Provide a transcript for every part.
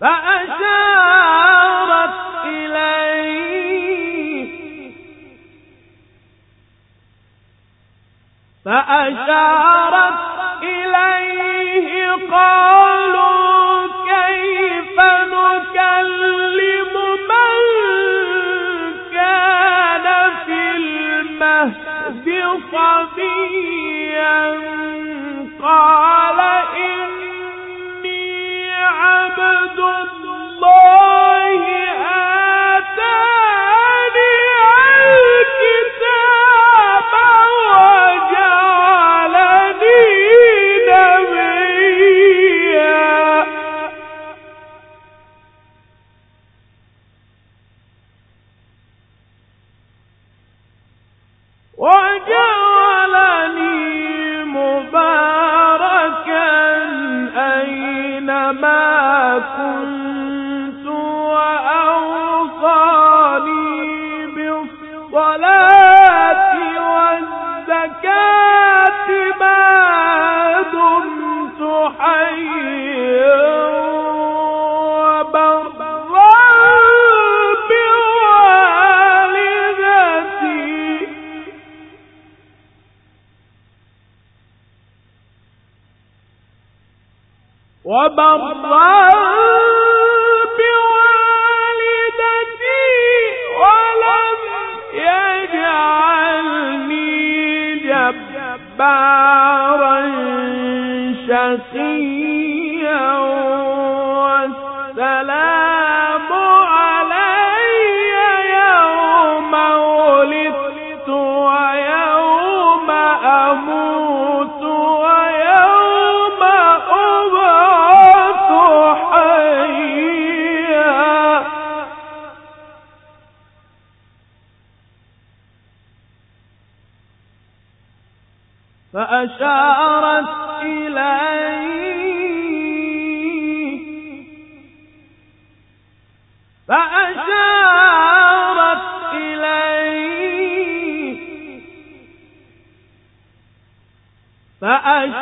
فأشارت إليه. فأشارت إليه قال جبارا شقيا.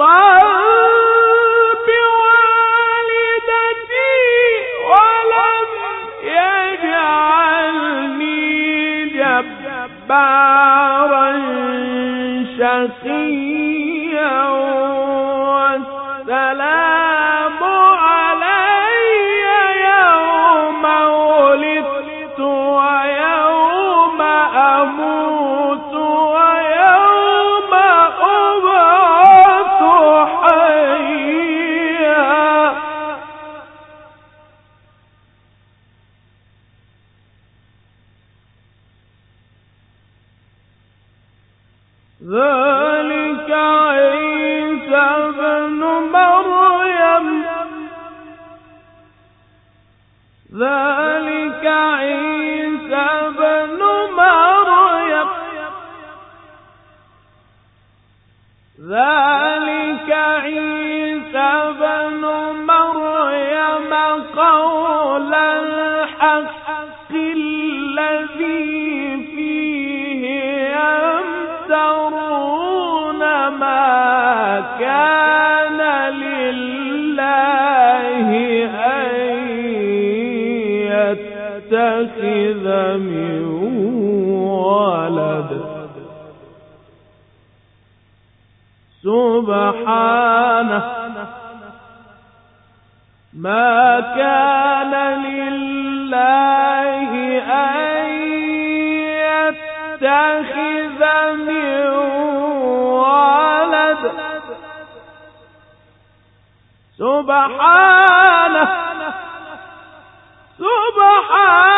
Allah. ذلك سبحانه. ما كان لله أن يتخذ من ولد. سبحانه. سبحانه.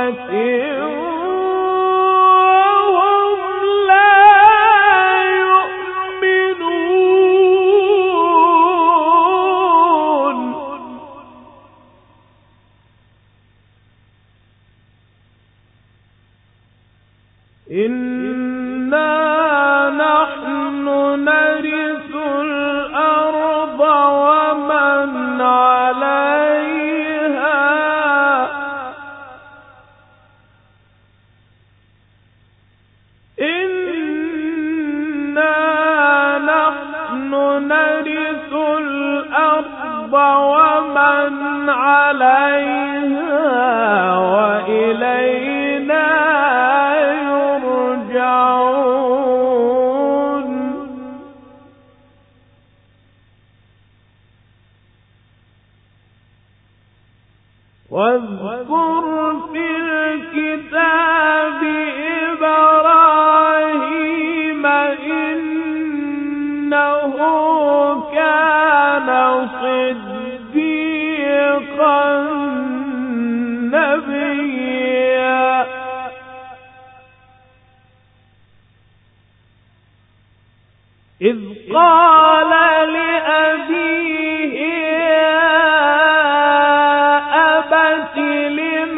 غفلة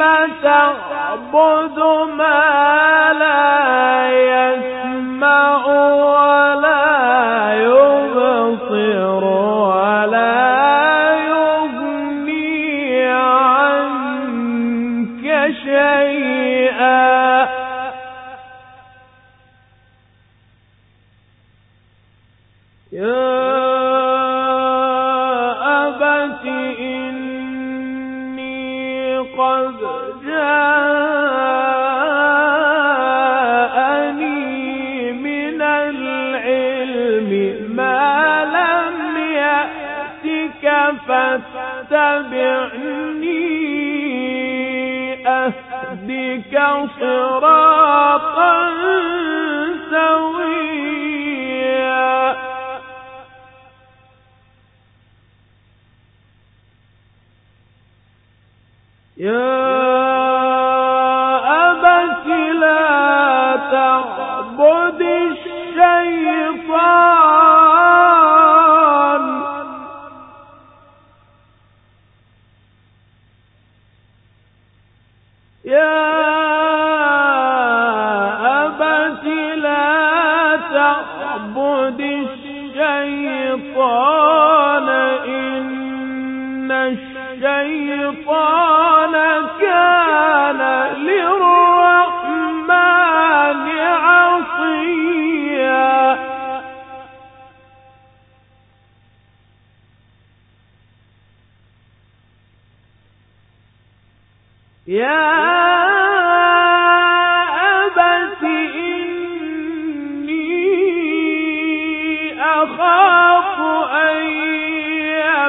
لم تعبد ما صراطا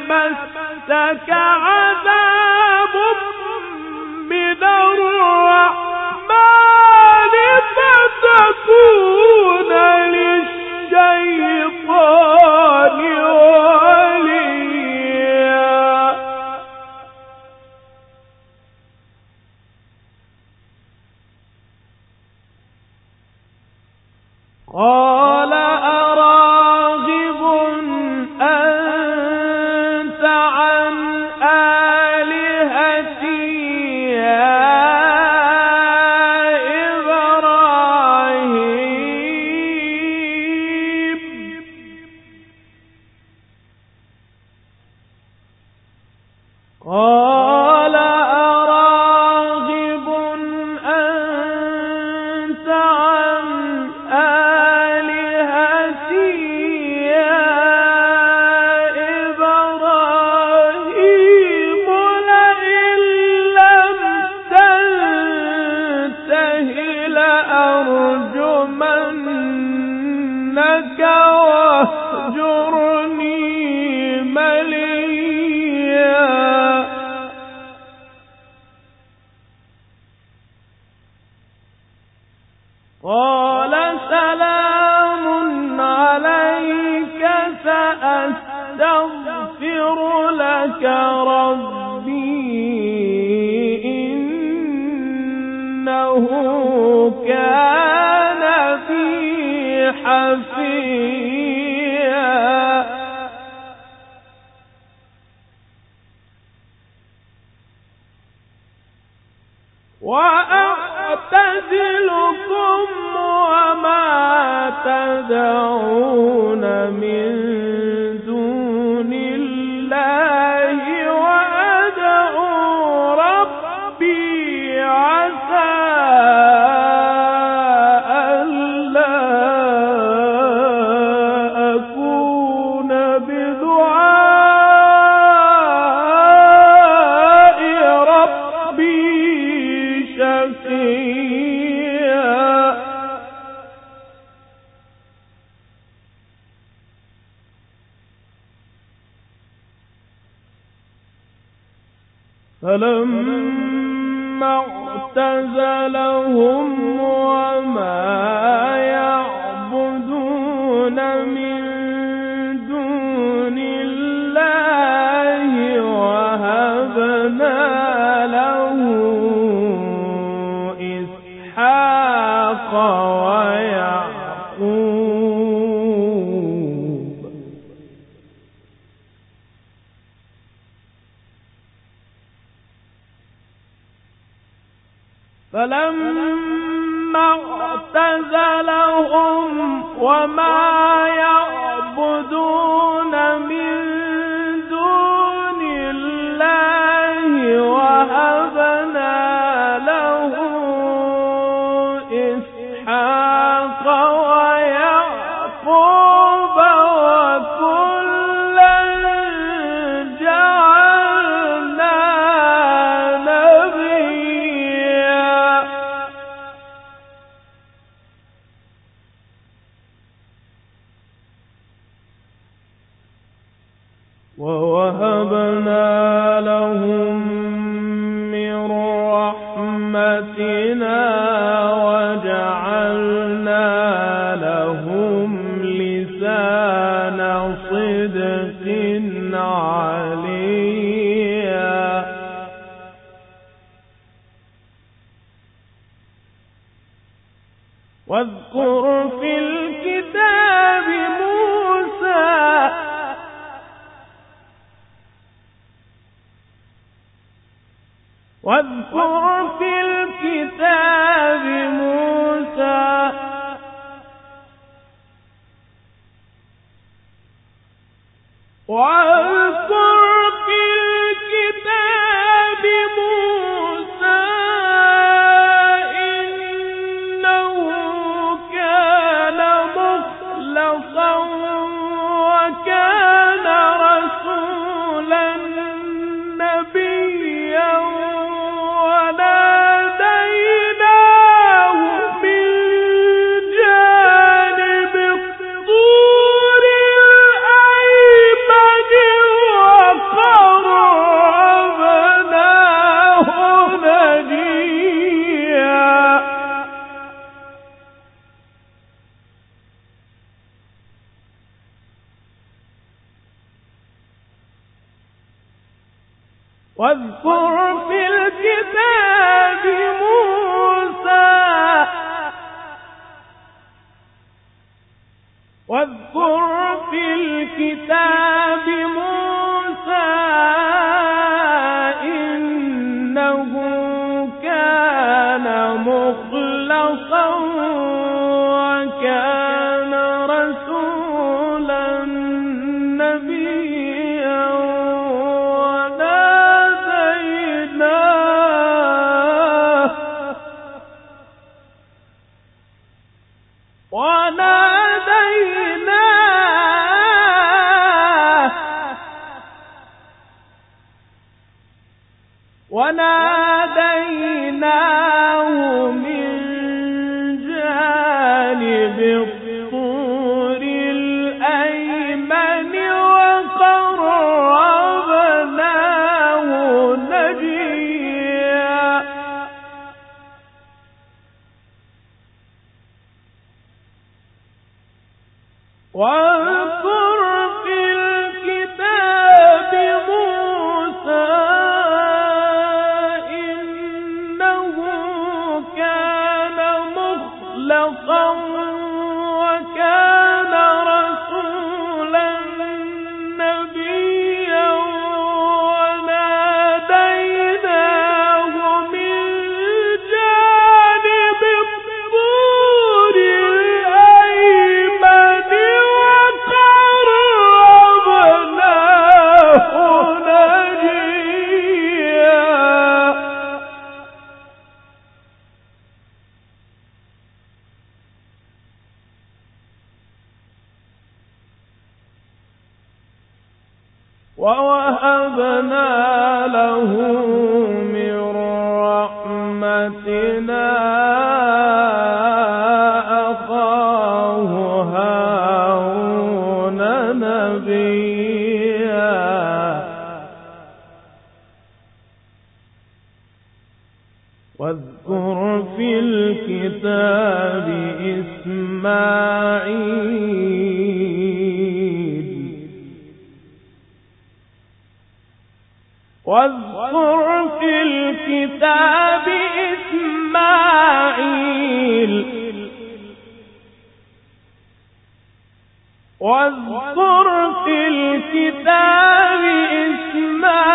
مسك عذاب وأعتزلكم وما تدعون من ووهبنا لهم وَعَلَى فوق كتاب إسماعيل. واذكر في الكتاب إسماعيل.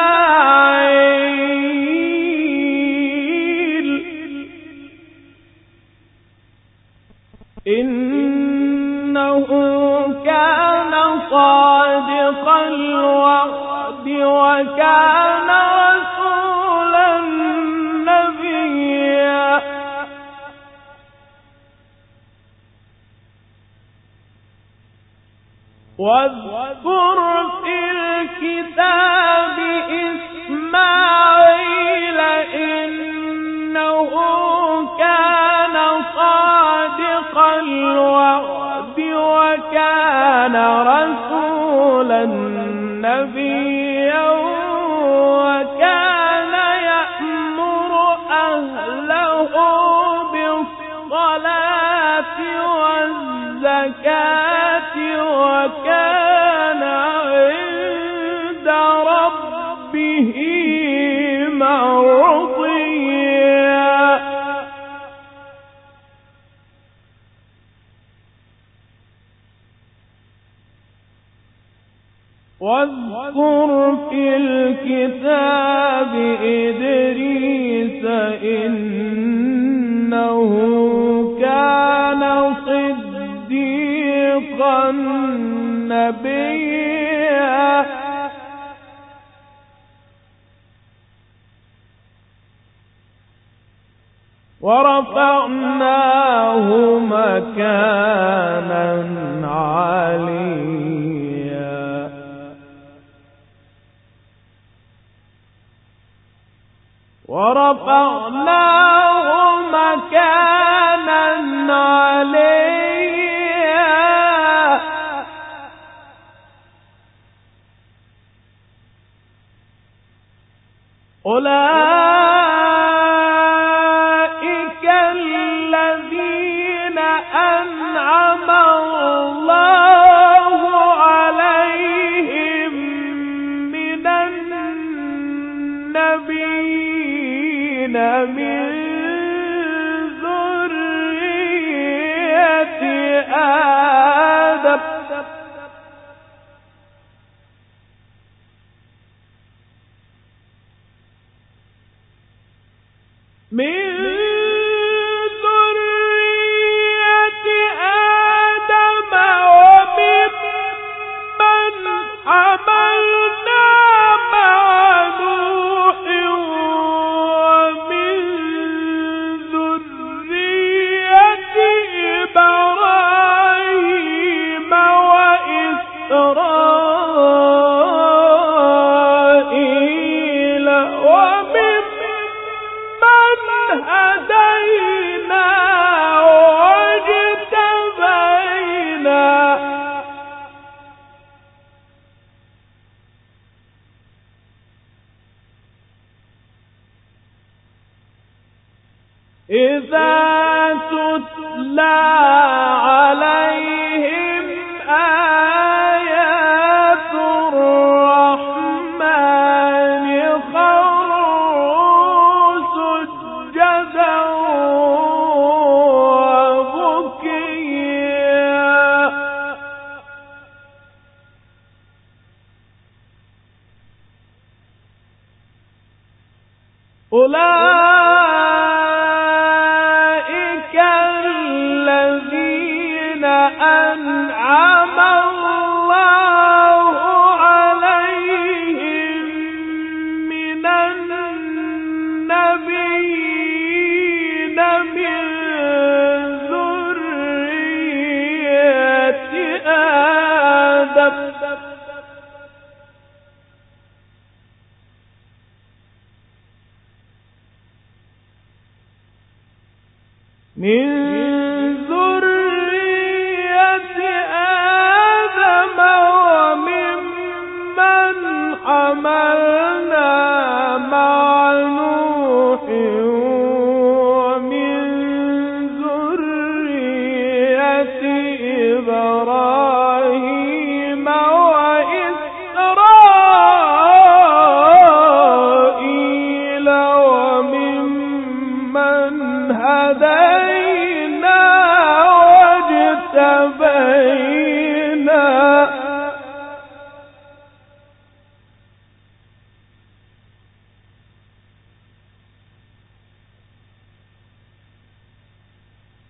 إنه كان صادق الوعد وكان واذكر في الكتاب إسماعيل من إذا تتلى عليهم من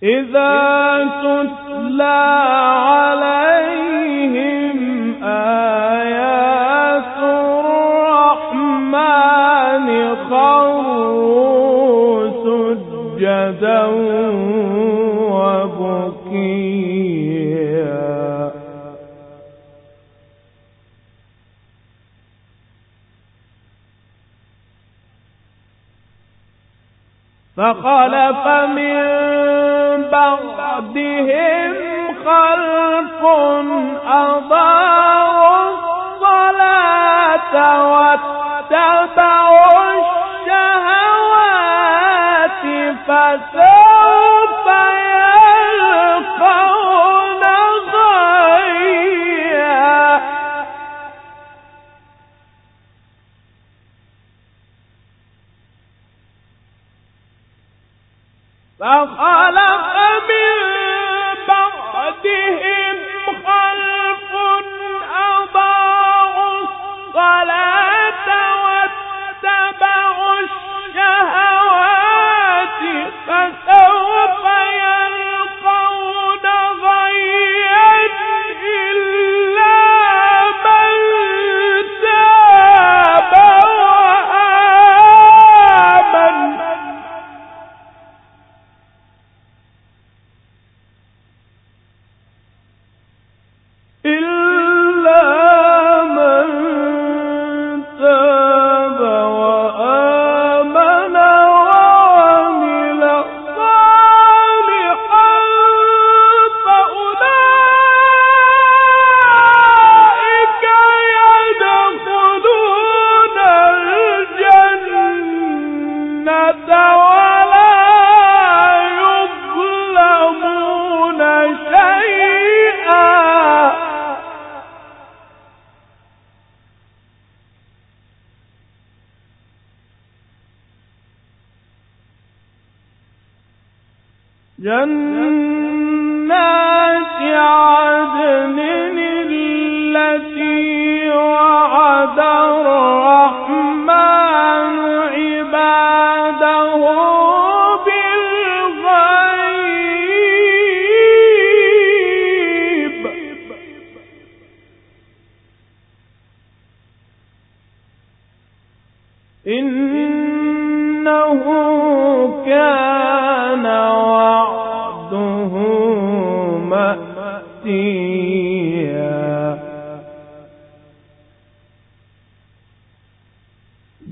إذا تتلى عليهم آيات الرحمن سجدا وبكيا. فخلف من بعدهم خلف أضاعوا الصلاة واتبعوا الشهوات فسوف يلقون غيا. فخلق جنات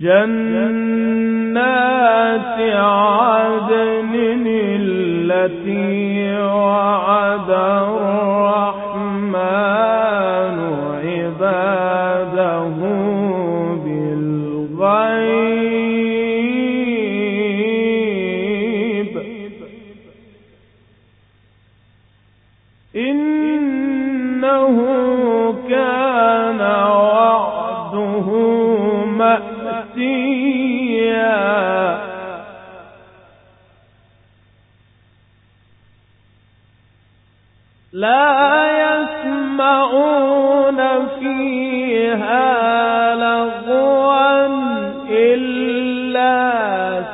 جنات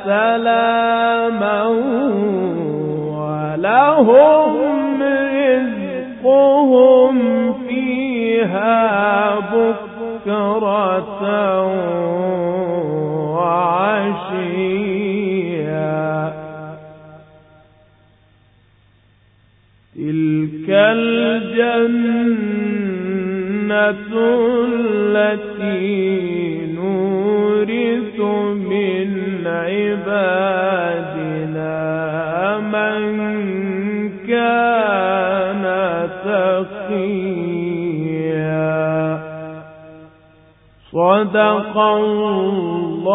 سلاما ولهم رزقهم فيها. صدق الله.